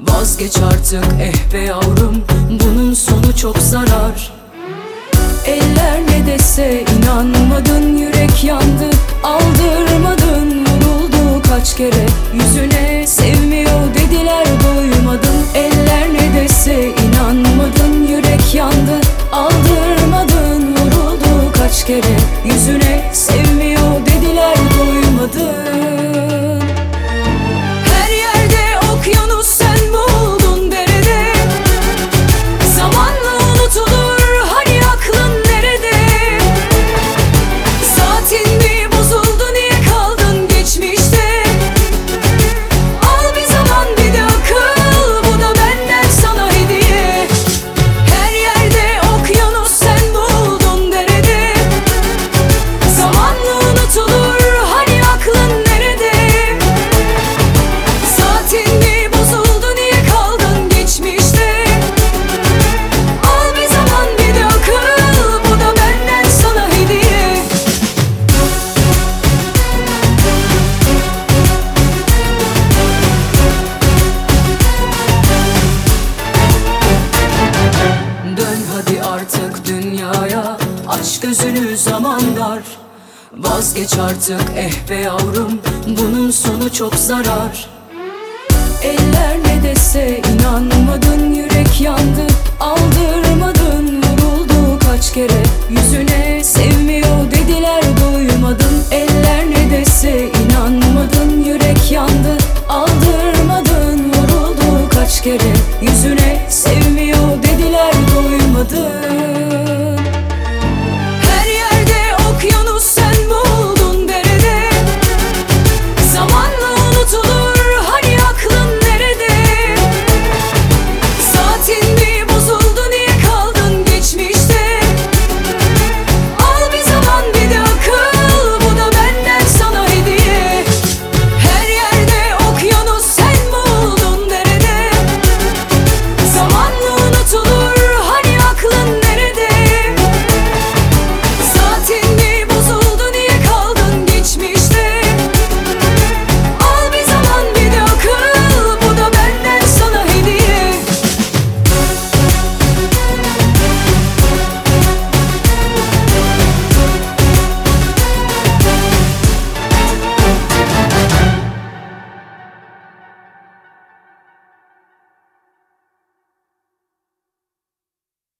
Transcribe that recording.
Vazgeç artık eh be yavrum Bunun sonu çok zarar. Eller ne dese inanmadın Yürek yandı aldırmadın Vuruldu kaç kere yüzüne. Sevmiyor dediler duymadın Eller ne dese inanmadın Yürek yandı aldırmadın Vuruldu kaç kere yüzüne. Sevmiyor dediler duymadın Aç gözünü zaman dar. Vazgeç artık eh be yavrum. Bunun sonu çok zarar. Eller ne dese inanmadın Yürek yandı. Aldırmadın Vuruldu kaç kere. Yüzüne Sevmiyor dediler duymadın Eller ne dese inanmadın Yürek yandı. Aldırmadın Vuruldu kaç kere. Yüzüne Sevmiyor dediler duymadın